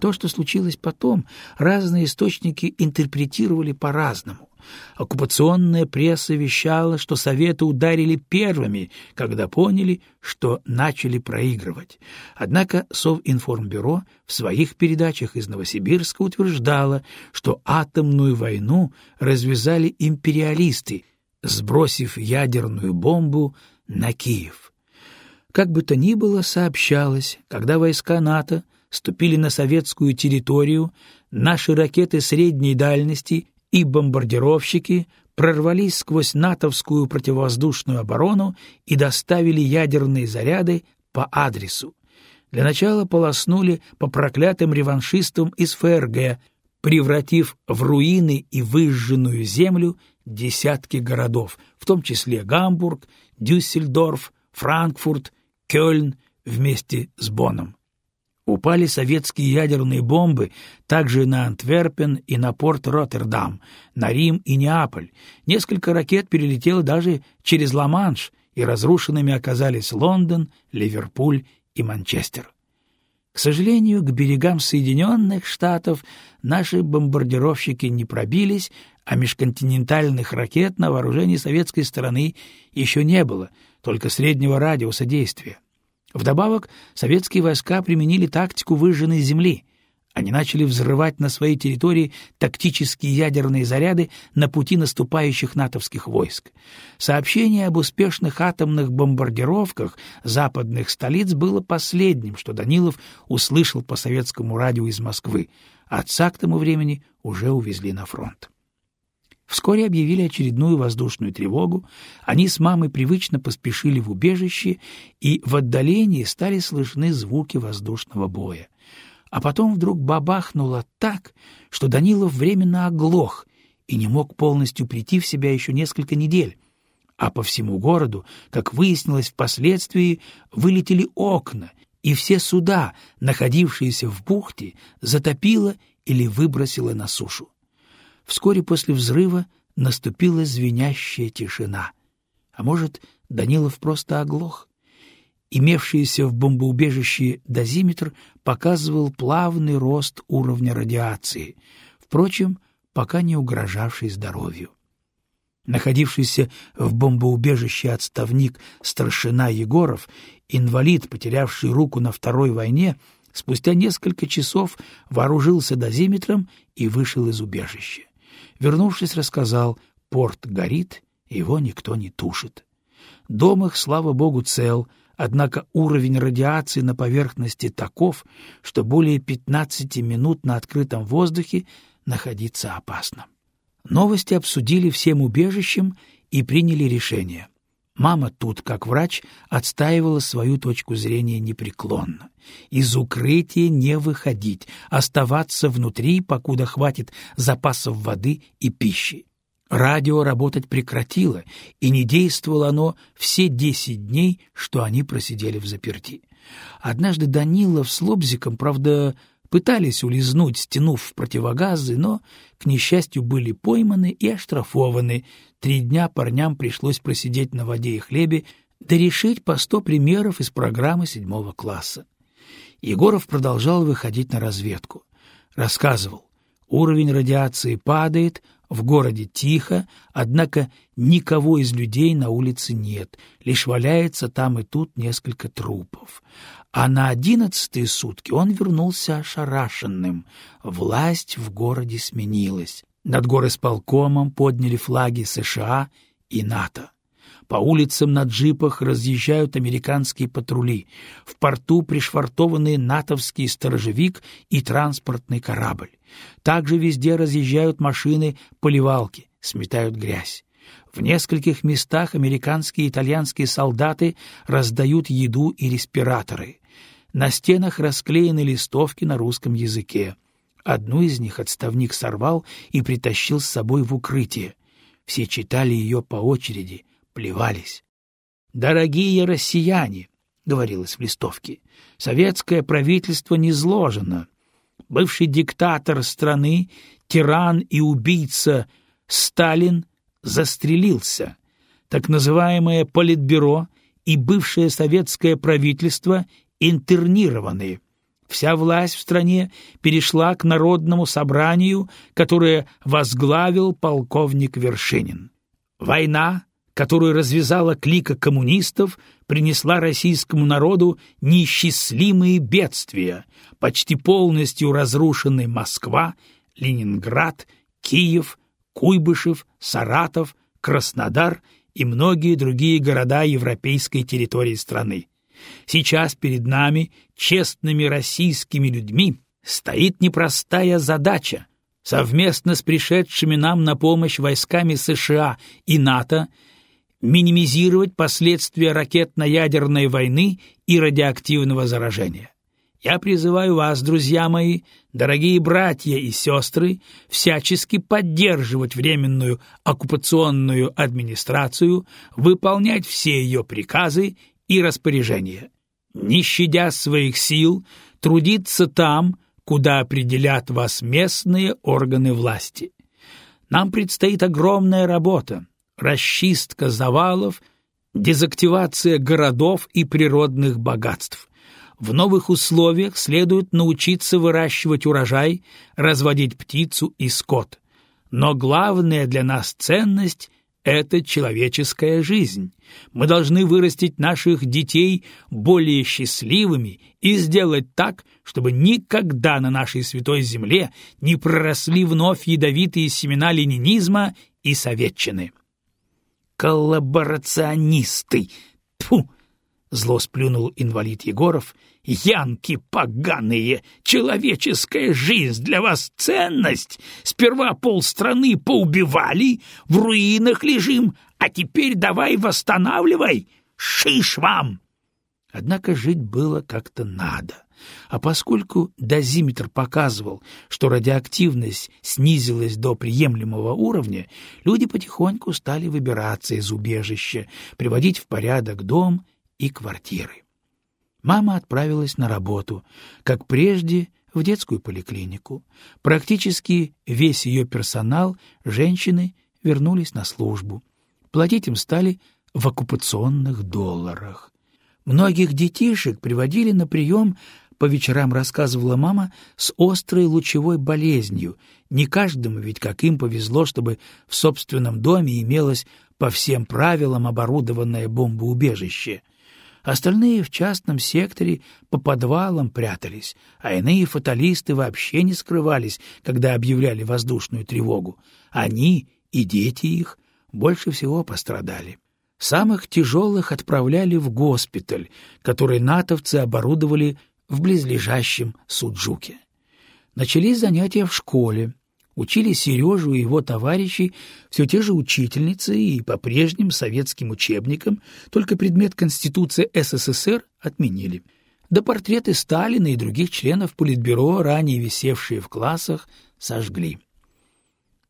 То, что случилось потом, разные источники интерпретировали по-разному. Оккупационная пресса вещала, что Советы ударили первыми, когда поняли, что начали проигрывать. Однако Совинформбюро в своих передачах из Новосибирска утверждало, что атомную войну развязали империалисты, сбросив ядерную бомбу на Киев. Как бы то ни было, сообщалось, когда войска НАТО ступили на советскую территорию, наши ракеты средней дальности и бомбардировщики прорвались сквозь натовскую противовоздушную оборону и доставили ядерные заряды по адресу. Для начала полоснули по проклятым реваншистам из ФРГ, превратив в руины и выжженную землю десятки городов, в том числе Гамбург, Дюссельдорф, Франкфурт, Кёльн вместе с Боном. Упали советские ядерные бомбы также на Антверпен и на порт Роттердам, на Рим и Неаполь. Несколько ракет перелетело даже через Ла-Манш, и разрушенными оказались Лондон, Ливерпуль и Манчестер. К сожалению, к берегам Соединенных Штатов наши бомбардировщики не пробились, а межконтинентальных ракет на вооружении советской стороны еще не было, только среднего радиуса действия. Вдобавок, советские войска применили тактику выжженной земли. Они начали взрывать на своей территории тактические ядерные заряды на пути наступающих натовских войск. Сообщение об успешных атомных бомбардировках западных столиц было последним, что Данилов услышал по советскому радио из Москвы. Отца к тому времени уже увезли на фронт. Вскоре объявили очередную воздушную тревогу, они с мамой привычно поспешили в убежище, и в отдалении стали слышны звуки воздушного боя. А потом вдруг бабахнуло так, что Данилов временно оглох и не мог полностью прийти в себя еще несколько недель. А по всему городу, как выяснилось впоследствии, вылетели окна, и все суда, находившиеся в бухте, затопило или выбросило на сушу. Вскоре после взрыва наступила звенящая тишина. А может, Данилов просто оглох? Имевшийся в бомбоубежище дозиметр показывал плавный рост уровня радиации, впрочем, пока не угрожавший здоровью. Находившийся в бомбоубежище отставник старшина Егоров, инвалид, потерявший руку на Второй войне, спустя несколько часов вооружился дозиметром и вышел из убежища. Вернувшись, рассказал, порт горит, его никто не тушит. Дом их, слава богу, цел, однако уровень радиации на поверхности таков, что более 15 минут на открытом воздухе находиться опасно. Новости обсудили всем убежищем и приняли решение. Мама тут, как врач, отстаивала свою точку зрения непреклонно. Из укрытия не выходить, оставаться внутри, покуда хватит запасов воды и пищи. Радио работать прекратило, и не действовало оно все десять дней, что они просидели в заперти. Однажды Данилов с Лобзиком, правда, пытались улизнуть, стянув противогазы, но, к несчастью, были пойманы и оштрафованы. Три дня парням пришлось просидеть на воде и хлебе, да решить по сто примеров из программы седьмого класса. Егоров продолжал выходить на разведку. Рассказывал, уровень радиации падает, в городе тихо, однако никого из людей на улице нет, лишь валяется там и тут несколько трупов. А на одиннадцатые сутки он вернулся ошарашенным. Власть в городе сменилась. Над горосполкомом подняли флаги США и НАТО. По улицам на джипах разъезжают американские патрули. В порту пришвартованы натовский сторожевик и транспортный корабль. Также везде разъезжают машины-поливалки, сметают грязь. В нескольких местах американские и итальянские солдаты раздают еду и респираторы. На стенах расклеены листовки на русском языке. Одну из них отставник сорвал и притащил с собой в укрытие. Все читали ее по очереди, плевались. «Дорогие россияне!» — говорилось в листовке. «Советское правительство не зложено. Бывший диктатор страны, тиран и убийца Сталин застрелился. Так называемое Политбюро и бывшее советское правительство интернированы. вся власть в стране перешла к народному собранию, которое возглавил полковник Вершинин. Война, которую развязала клика коммунистов, принесла российскому народу неисчислимые бедствия, почти полностью разрушены Москва, Ленинград, Киев, Куйбышев, Саратов, Краснодар и многие другие города европейской территории страны. Сейчас перед нами, честными российскими людьми, стоит непростая задача совместно с пришедшими нам на помощь войсками США и НАТО минимизировать последствия ракетно-ядерной войны и радиоактивного заражения. Я призываю вас, друзья мои, дорогие братья и сестры, всячески поддерживать временную оккупационную администрацию, выполнять все ее приказы и распоряжения. Не щадя своих сил, трудиться там, куда определят вас местные органы власти. Нам предстоит огромная работа, расчистка завалов, дезактивация городов и природных богатств. В новых условиях следует научиться выращивать урожай, разводить птицу и скот. Но главная для нас ценность — это человеческая жизнь. Мы должны вырастить наших детей более счастливыми и сделать так, чтобы никогда на нашей святой земле не проросли вновь ядовитые семена ленинизма и советчины. «Коллаборационисты! Тьфу!» — зло сплюнул инвалид Егоров — Янки поганые! Человеческая жизнь для вас ценность! Сперва полстраны поубивали, в руинах лежим, а теперь давай восстанавливай! Шиш вам!» Однако жить было как-то надо. А поскольку дозиметр показывал, что радиоактивность снизилась до приемлемого уровня, люди потихоньку стали выбираться из убежища, приводить в порядок дом и квартиры. Мама отправилась на работу, как прежде, в детскую поликлинику. Практически весь ее персонал, женщины, вернулись на службу. Платить им стали в оккупационных долларах. Многих детишек приводили на прием, по вечерам рассказывала мама, с острой лучевой болезнью. Не каждому ведь, как им, повезло, чтобы в собственном доме имелось по всем правилам оборудованное бомбоубежище. Остальные в частном секторе по подвалам прятались, а иные фаталисты вообще не скрывались, когда объявляли воздушную тревогу. Они и дети их больше всего пострадали. Самых тяжелых отправляли в госпиталь, который натовцы оборудовали в близлежащем Суджуке. Начались занятия в школе, Учили Сережу и его товарищей все те же учительницы и по прежним советским учебникам, только предмет Конституции СССР отменили. Да портреты Сталина и других членов Политбюро, ранее висевшие в классах, сожгли.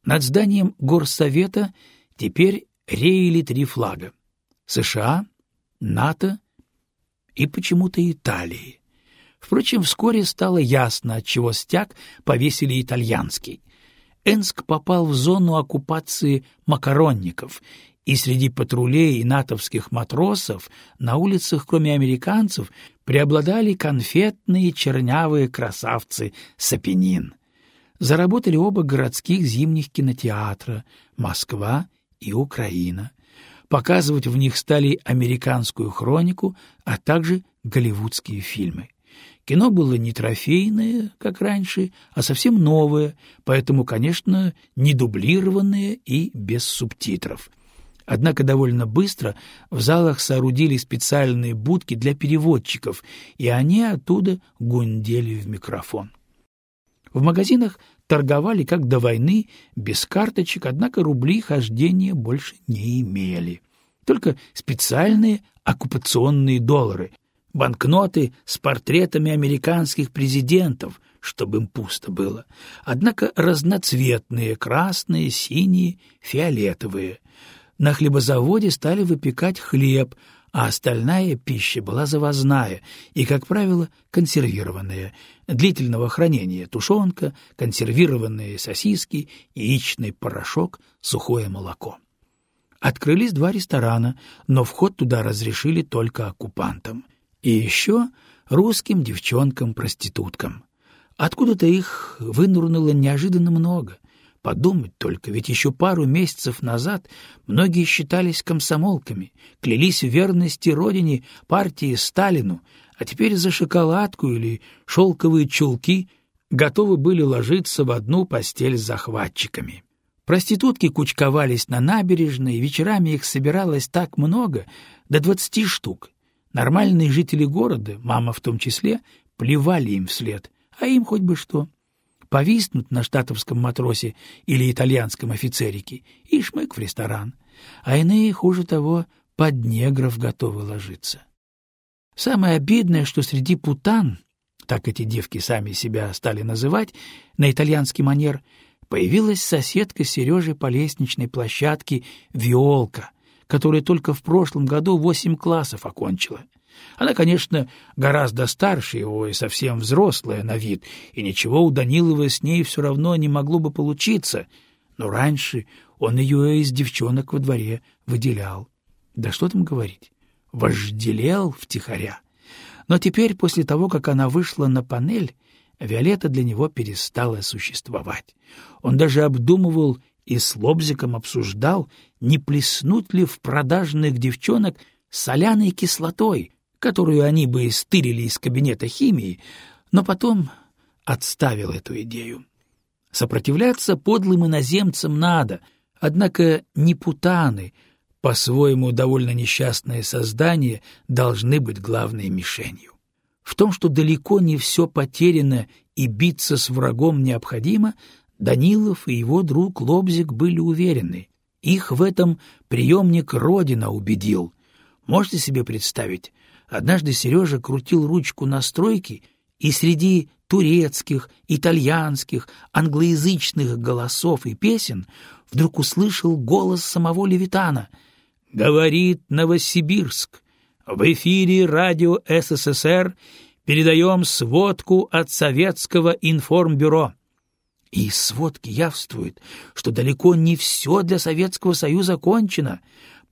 Над зданием Горсовета теперь реяли три флага — США, НАТО и почему-то Италии. Впрочем, вскоре стало ясно, отчего стяг повесили итальянский. Энск попал в зону оккупации макаронников, и среди патрулей и натовских матросов на улицах, кроме американцев, преобладали конфетные чернявые красавцы Сапенин. Заработали оба городских зимних кинотеатра «Москва» и «Украина». Показывать в них стали американскую хронику, а также голливудские фильмы. Кино было не трофейное, как раньше, а совсем новое, поэтому, конечно, не дублированное и без субтитров. Однако довольно быстро в залах соорудили специальные будки для переводчиков, и они оттуда гундели в микрофон. В магазинах торговали как до войны, без карточек, однако рубли хождения больше не имели. Только специальные оккупационные доллары, банкноты с портретами американских президентов, чтобы им пусто было, однако разноцветные — красные, синие, фиолетовые. На хлебозаводе стали выпекать хлеб, а остальная пища была завозная и, как правило, консервированная, длительного хранения тушенка, консервированные сосиски, яичный порошок, сухое молоко. Открылись два ресторана, но вход туда разрешили только оккупантам — и еще русским девчонкам-проституткам. Откуда-то их вынурнуло неожиданно много. Подумать только, ведь еще пару месяцев назад многие считались комсомолками, клялись в верности родине, партии Сталину, а теперь за шоколадку или шелковые чулки готовы были ложиться в одну постель с захватчиками. Проститутки кучковались на набережной, вечерами их собиралось так много, до двадцати штук. Нормальные жители города, мама в том числе, плевали им вслед, а им хоть бы что. Повиснут на штатовском матросе или итальянском офицерике и шмык в ресторан, а иные, хуже того, под негров готовы ложиться. Самое обидное, что среди путан, так эти девки сами себя стали называть, на итальянский манер, появилась соседка Сережи по лестничной площадке Виолка, которая только в прошлом году восемь классов окончила — она, конечно, гораздо старше его и совсем взрослая на вид, и ничего у Данилова с ней все равно не могло бы получиться, но раньше он ее из девчонок во дворе выделял. Да что там говорить, вожделел втихаря. Но теперь, после того, как она вышла на панель, Виолетта для него перестала существовать. Он даже обдумывал и с Лобзиком обсуждал, не плеснуть ли в продажных девчонок соляной кислотой, которую они бы стырили из кабинета химии, но потом отставил эту идею. Сопротивляться подлым иноземцам надо, однако не путаны, по-своему довольно несчастные создания, должны быть главной мишенью. В том, что далеко не все потеряно и биться с врагом необходимо, Данилов и его друг Лобзик были уверены. Их в этом приемник Родина убедил. Можете себе представить, Однажды Сережа крутил ручку настройки, и среди турецких, итальянских, англоязычных голосов и песен вдруг услышал голос самого Левитана. «Говорит Новосибирск. В эфире радио СССР передаем сводку от Советского информбюро». И из сводки явствует, что далеко не все для Советского Союза кончено.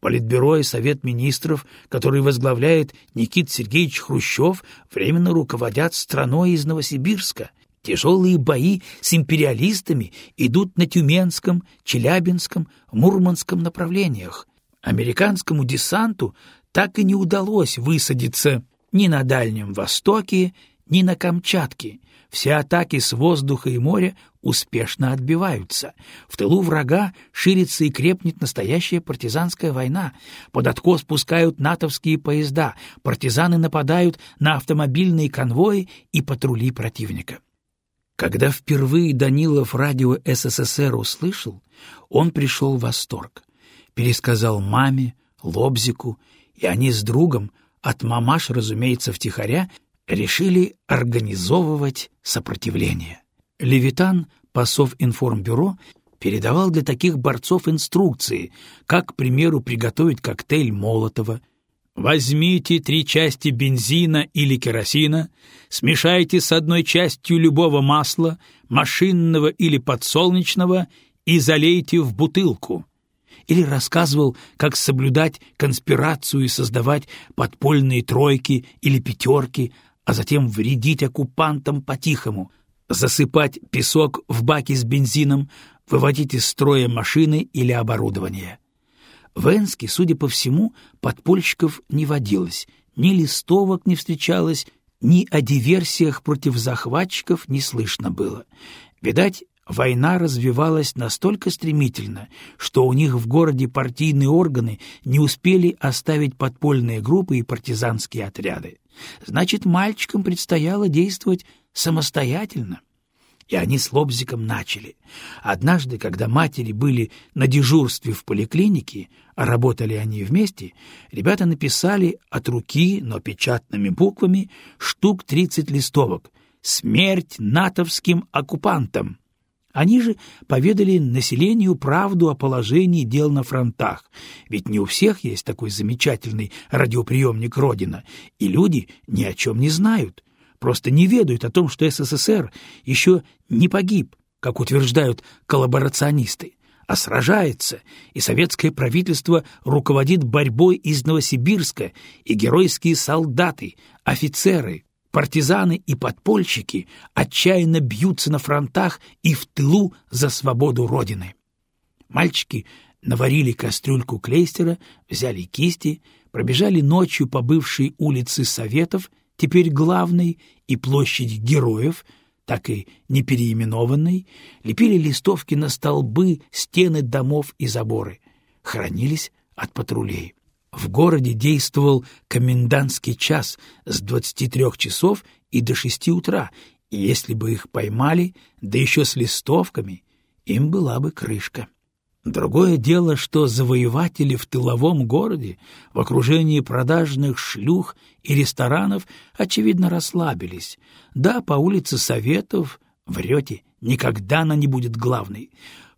Политбюро и Совет министров, который возглавляет Никит Сергеевич Хрущев, временно руководят страной из Новосибирска. Тяжелые бои с империалистами идут на Тюменском, Челябинском, Мурманском направлениях. Американскому десанту так и не удалось высадиться ни на Дальнем Востоке, ни на Камчатке, все атаки с воздуха и моря успешно отбиваются. В тылу врага ширится и крепнет настоящая партизанская война. Под откос пускают натовские поезда, партизаны нападают на автомобильные конвои и патрули противника. Когда впервые Данилов радио СССР услышал, он пришел в восторг. Пересказал маме, Лобзику, и они с другом, от мамаш, разумеется, втихаря, решили организовывать сопротивление. Левитан, посов информбюро, передавал для таких борцов инструкции, как, к примеру, приготовить коктейль Молотова. Возьмите три части бензина или керосина, смешайте с одной частью любого масла, машинного или подсолнечного, и залейте в бутылку. Или рассказывал, как соблюдать конспирацию и создавать подпольные тройки или пятерки, а затем вредить оккупантам по-тихому, засыпать песок в баки с бензином, выводить из строя машины или оборудование. В Энске, судя по всему, подпольщиков не водилось, ни листовок не встречалось, ни о диверсиях против захватчиков не слышно было. Видать, война развивалась настолько стремительно, что у них в городе партийные органы не успели оставить подпольные группы и партизанские отряды. Значит, мальчикам предстояло действовать самостоятельно. И они с Лобзиком начали. Однажды, когда матери были на дежурстве в поликлинике, а работали они вместе, ребята написали от руки, но печатными буквами, штук тридцать листовок «Смерть натовским оккупантам». Они же поведали населению правду о положении дел на фронтах, ведь не у всех есть такой замечательный радиоприемник «Родина», и люди ни о чем не знают, просто не ведают о том, что СССР еще не погиб, как утверждают коллаборационисты, а сражается, и советское правительство руководит борьбой из Новосибирска, и геройские солдаты, офицеры, Партизаны и подпольщики отчаянно бьются на фронтах и в тылу за свободу Родины. Мальчики наварили кастрюльку клейстера, взяли кисти, пробежали ночью по бывшей улице Советов, теперь главной, и площади Героев, так и не переименованной, лепили листовки на столбы, стены домов и заборы, хранились от патрулей. В городе действовал комендантский час с 23 часов и до 6 утра, и если бы их поймали, да еще с листовками, им была бы крышка. Другое дело, что завоеватели в тыловом городе, в окружении продажных шлюх и ресторанов, очевидно, расслабились. Да, по улице Советов, врете, никогда она не будет главной.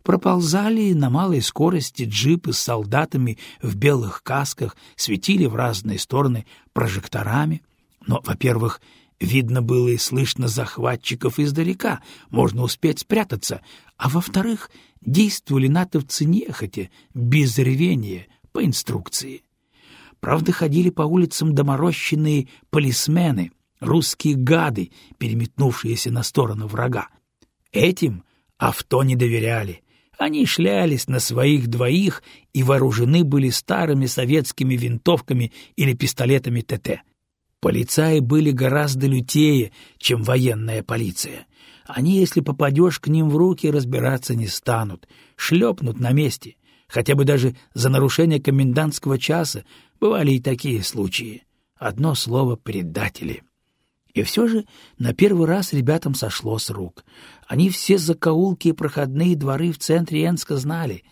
Проползали на малой скорости джипы с солдатами в белых касках, светили в разные стороны прожекторами. Но, во-первых, видно было и слышно захватчиков издалека, можно успеть спрятаться, а во-вторых — действовали натовцы нехотя, без рвения, по инструкции. Правда, ходили по улицам доморощенные полисмены, русские гады, переметнувшиеся на сторону врага. Этим авто не доверяли. Они шлялись на своих двоих и вооружены были старыми советскими винтовками или пистолетами ТТ. Полицаи были гораздо лютее, чем военная полиция. Они, если попадешь к ним в руки, разбираться не станут, шлепнут на месте. Хотя бы даже за нарушение комендантского часа бывали и такие случаи. Одно слово — предатели. И все же на первый раз ребятам сошло с рук. Они все закоулки и проходные дворы в центре Энска знали.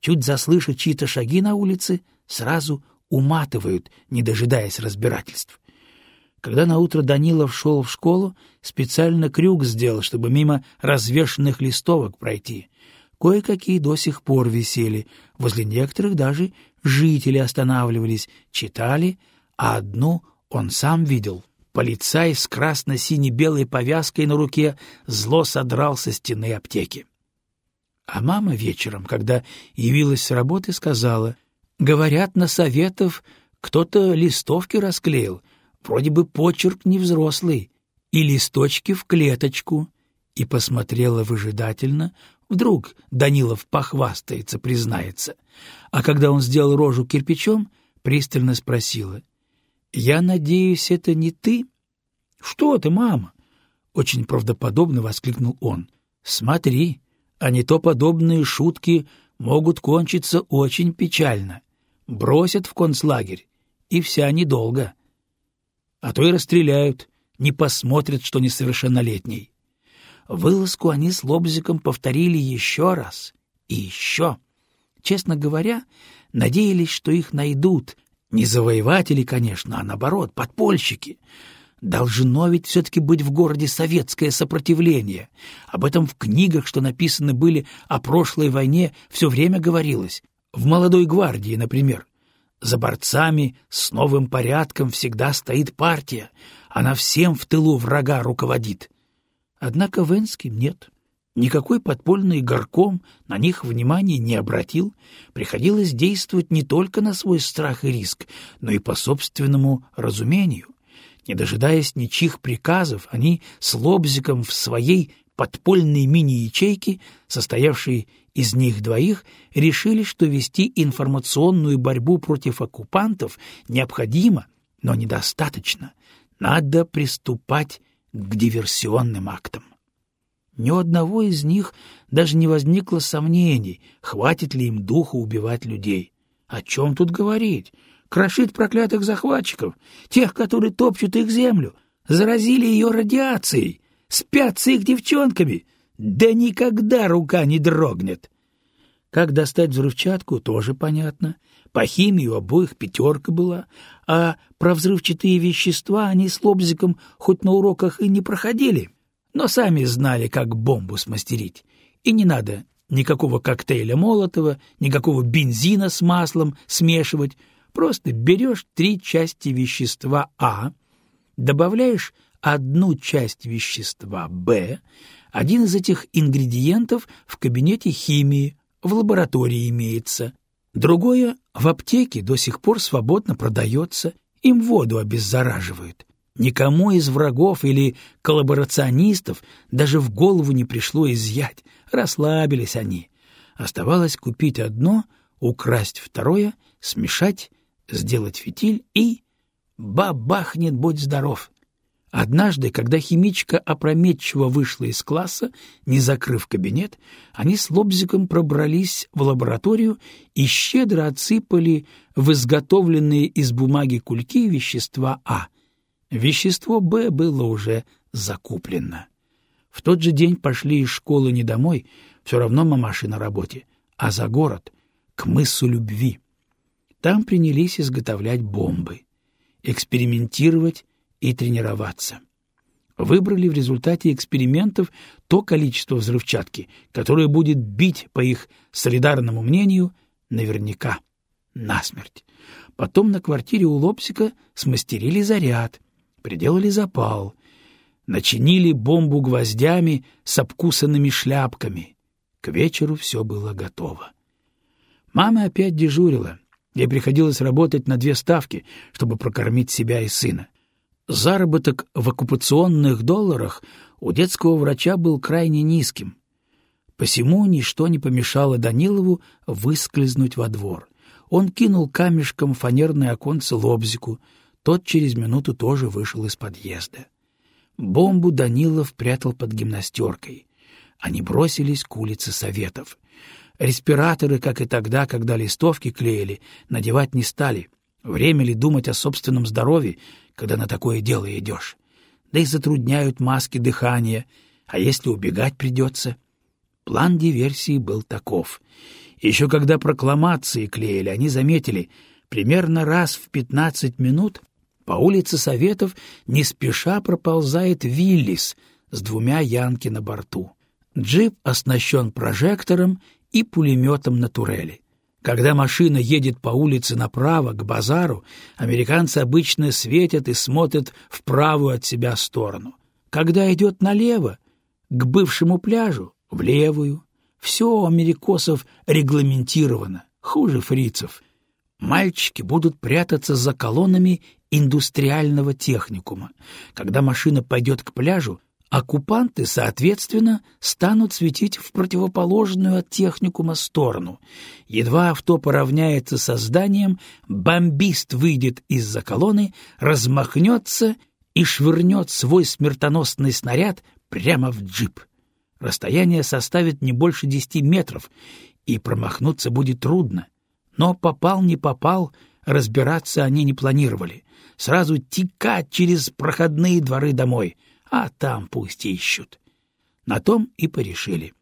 Чуть заслышат чьи-то шаги на улице, сразу уматывают, не дожидаясь разбирательств. Когда наутро Данилов шел в школу, специально крюк сделал, чтобы мимо развешенных листовок пройти. Кое-какие до сих пор висели, возле некоторых даже жители останавливались, читали, а одну он сам видел. Полицай с красно-сине-белой повязкой на руке зло содрал со стены аптеки. А мама вечером, когда явилась с работы, сказала, «Говорят, на советов кто-то листовки расклеил, Вроде бы почерк невзрослый, и листочки в клеточку. И посмотрела выжидательно. Вдруг Данилов похвастается, признается. А когда он сделал рожу кирпичом, пристально спросила. — Я надеюсь, это не ты? — Что ты, мама? — очень правдоподобно воскликнул он. — Смотри, а не то подобные шутки могут кончиться очень печально. Бросят в концлагерь, и вся недолго. — а то и расстреляют, не посмотрят, что несовершеннолетний. Вылазку они с Лобзиком повторили еще раз и еще. Честно говоря, надеялись, что их найдут. Не завоеватели, конечно, а наоборот, подпольщики. Должно ведь все-таки быть в городе советское сопротивление. Об этом в книгах, что написаны были о прошлой войне, все время говорилось. В «Молодой гвардии», например. За борцами с новым порядком всегда стоит партия, она всем в тылу врага руководит. Однако в Энске нет. Никакой подпольный горком на них внимания не обратил, приходилось действовать не только на свой страх и риск, но и по собственному разумению. Не дожидаясь ничьих приказов, они с Лобзиком в своей подпольной мини-ячейки, состоявшей из них двоих, решили, что вести информационную борьбу против оккупантов необходимо, но недостаточно. Надо приступать к диверсионным актам. Ни у одного из них даже не возникло сомнений, хватит ли им духа убивать людей. О чем тут говорить? Крошить проклятых захватчиков, тех, которые топчут их землю, заразили ее радиацией — Спят с их девчонками. Да никогда рука не дрогнет. Как достать взрывчатку, тоже понятно. По химии у обоих пятерка была, а про взрывчатые вещества они с Лобзиком хоть на уроках и не проходили, но сами знали, как бомбу смастерить. И не надо никакого коктейля Молотова, никакого бензина с маслом смешивать. Просто берешь три части вещества А, добавляешь одну часть вещества Б, один из этих ингредиентов в кабинете химии, в лаборатории имеется. Другое в аптеке до сих пор свободно продается, им воду обеззараживают. Никому из врагов или коллаборационистов даже в голову не пришло изъять, расслабились они. Оставалось купить одно, украсть второе, смешать, сделать фитиль и... Бабахнет, будь здоров! Однажды, когда химичка опрометчиво вышла из класса, не закрыв кабинет, они с Лобзиком пробрались в лабораторию и щедро отсыпали в изготовленные из бумаги кульки вещества А. Вещество Б было уже закуплено. В тот же день пошли из школы не домой, все равно мамаши на работе, а за город, к мысу любви. Там принялись изготовлять бомбы, экспериментировать и тренироваться. Выбрали в результате экспериментов то количество взрывчатки, которое будет бить, по их солидарному мнению, наверняка насмерть. Потом на квартире у Лобсика смастерили заряд, приделали запал, начинили бомбу гвоздями с обкусанными шляпками. К вечеру все было готово. Мама опять дежурила. Ей приходилось работать на две ставки, чтобы прокормить себя и сына. Заработок в оккупационных долларах у детского врача был крайне низким. Посему ничто не помешало Данилову выскользнуть во двор. Он кинул камешком фанерное оконце лобзику, тот через минуту тоже вышел из подъезда. Бомбу Данилов прятал под гимнастеркой. Они бросились к улице Советов. Респираторы, как и тогда, когда листовки клеили, надевать не стали. Время ли думать о собственном здоровье, когда на такое дело идешь. Да и затрудняют маски дыхания, а если убегать придется? План диверсии был таков. Еще когда прокламации клеили, они заметили, примерно раз в пятнадцать минут по улице Советов не спеша проползает Виллис с двумя янки на борту. Джип оснащен прожектором и пулеметом на турели. Когда машина едет по улице направо, к базару, американцы обычно светят и смотрят в правую от себя сторону. Когда идет налево, к бывшему пляжу, в левую. Все у америкосов регламентировано, хуже фрицев. Мальчики будут прятаться за колоннами индустриального техникума. Когда машина пойдет к пляжу, Оккупанты, соответственно, станут светить в противоположную от техникума сторону. Едва авто поравняется со зданием, бомбист выйдет из-за колонны, размахнется и швырнет свой смертоносный снаряд прямо в джип. Расстояние составит не больше десяти метров, и промахнуться будет трудно. Но попал, не попал, разбираться они не планировали. Сразу текать через проходные дворы домой — а там пусть ищут. На том и порешили.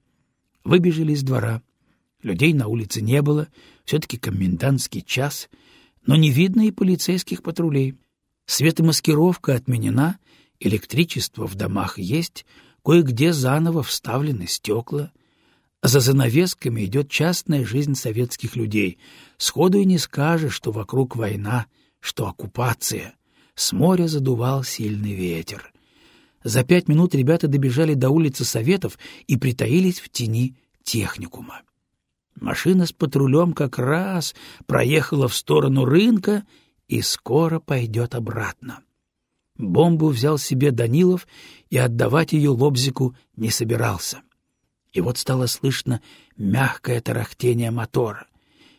Выбежали из двора. Людей на улице не было, все-таки комендантский час, но не видно и полицейских патрулей. Светомаскировка отменена, электричество в домах есть, кое-где заново вставлены стекла. За занавесками идет частная жизнь советских людей. Сходу и не скажешь, что вокруг война, что оккупация. С моря задувал сильный ветер. За пять минут ребята добежали до улицы Советов и притаились в тени техникума. Машина с патрулем как раз проехала в сторону рынка и скоро пойдет обратно. Бомбу взял себе Данилов и отдавать ее Лобзику не собирался. И вот стало слышно мягкое тарахтение мотора.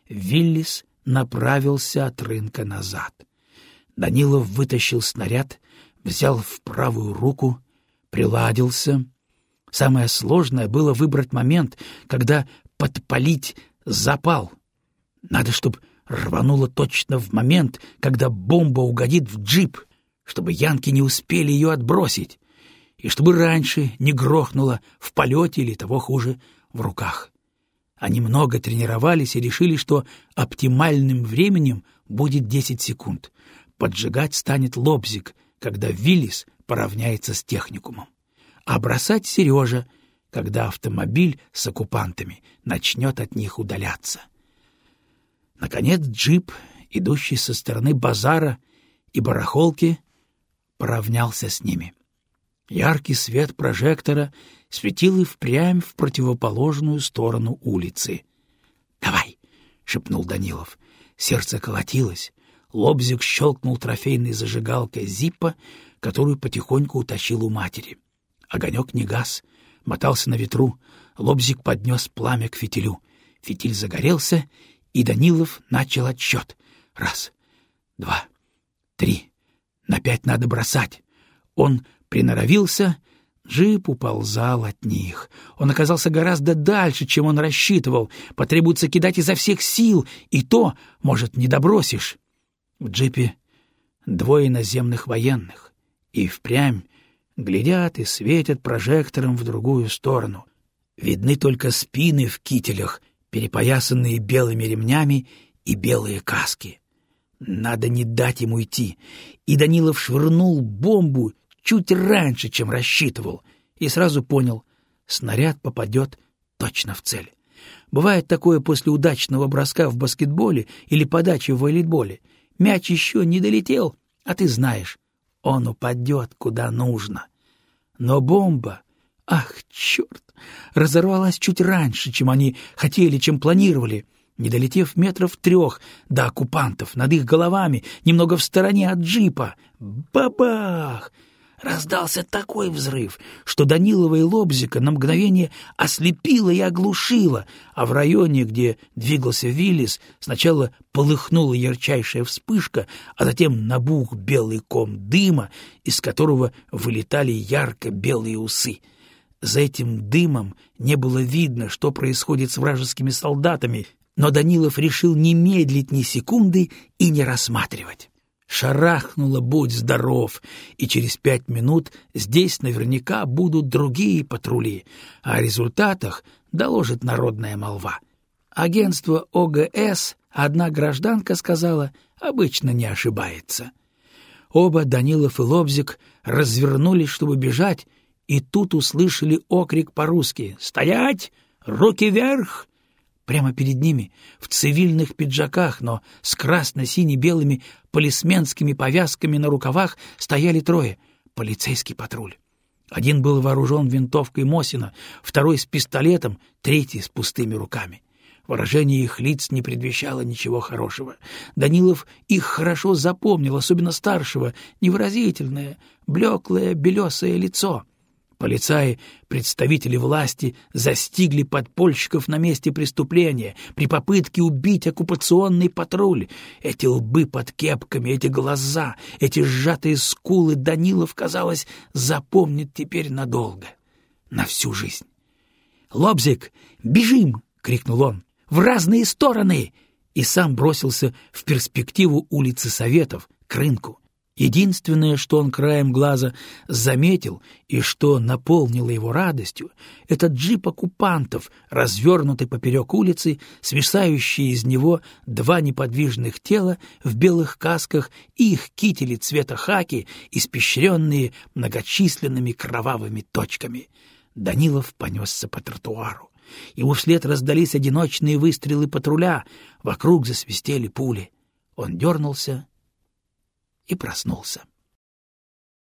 Виллис направился от рынка назад. Данилов вытащил снаряд взял в правую руку, приладился. Самое сложное было выбрать момент, когда подпалить запал. Надо, чтобы рвануло точно в момент, когда бомба угодит в джип, чтобы янки не успели ее отбросить, и чтобы раньше не грохнуло в полете или того хуже в руках. Они много тренировались и решили, что оптимальным временем будет 10 секунд. Поджигать станет лобзик, когда Виллис поравняется с техникумом, а бросать Сережа, когда автомобиль с оккупантами начнет от них удаляться. Наконец джип, идущий со стороны базара и барахолки, поравнялся с ними. Яркий свет прожектора светил и впрямь в противоположную сторону улицы. «Давай!» — шепнул Данилов. Сердце колотилось, Лобзик щелкнул трофейной зажигалкой Зиппа, которую потихоньку утащил у матери. Огонек не гас, мотался на ветру, лобзик поднес пламя к фитилю. Фитиль загорелся, и Данилов начал отсчет. Раз, два, три. На пять надо бросать. Он приноровился, джип уползал от них. Он оказался гораздо дальше, чем он рассчитывал. Потребуется кидать изо всех сил, и то, может, не добросишь. В джипе двое наземных военных, и впрямь глядят и светят прожектором в другую сторону. Видны только спины в кителях, перепоясанные белыми ремнями и белые каски. Надо не дать ему идти. И Данилов швырнул бомбу чуть раньше, чем рассчитывал, и сразу понял — снаряд попадет точно в цель. Бывает такое после удачного броска в баскетболе или подачи в волейболе. Мяч еще не долетел, а ты знаешь, он упадет куда нужно. Но бомба, ах, черт, разорвалась чуть раньше, чем они хотели, чем планировали, не долетев метров трех до оккупантов над их головами, немного в стороне от джипа. Бабах! Раздался такой взрыв, что Данилова и Лобзика на мгновение ослепило и оглушило, а в районе, где двигался Виллис, сначала полыхнула ярчайшая вспышка, а затем набух белый ком дыма, из которого вылетали ярко-белые усы. За этим дымом не было видно, что происходит с вражескими солдатами, но Данилов решил не медлить ни секунды и не рассматривать. Шарахнуло «Будь здоров!» и через пять минут здесь наверняка будут другие патрули, а о результатах доложит народная молва. Агентство ОГС, одна гражданка сказала, обычно не ошибается. Оба, Данилов и Лобзик, развернулись, чтобы бежать, и тут услышали окрик по-русски «Стоять! Руки вверх!» Прямо перед ними, в цивильных пиджаках, но с красно-сине-белыми полисменскими повязками на рукавах, стояли трое — полицейский патруль. Один был вооружен винтовкой Мосина, второй с пистолетом, третий с пустыми руками. Выражение их лиц не предвещало ничего хорошего. Данилов их хорошо запомнил, особенно старшего, невыразительное, блеклое белесое лицо — Полицаи, представители власти, застигли подпольщиков на месте преступления при попытке убить оккупационный патруль. Эти лбы под кепками, эти глаза, эти сжатые скулы Данилов, казалось, запомнит теперь надолго, на всю жизнь. «Лобзик, бежим!» — крикнул он. «В разные стороны!» И сам бросился в перспективу улицы Советов, к рынку. Единственное, что он краем глаза заметил и что наполнило его радостью, это джип оккупантов, развернутый поперек улицы, свисающие из него два неподвижных тела в белых касках и их кители цвета хаки, испещренные многочисленными кровавыми точками. Данилов понесся по тротуару. Ему вслед раздались одиночные выстрелы патруля, вокруг засвистели пули. Он дернулся и проснулся.